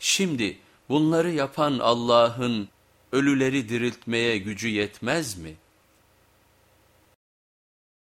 Şimdi bunları yapan Allah'ın ölüleri diriltmeye gücü yetmez mi?''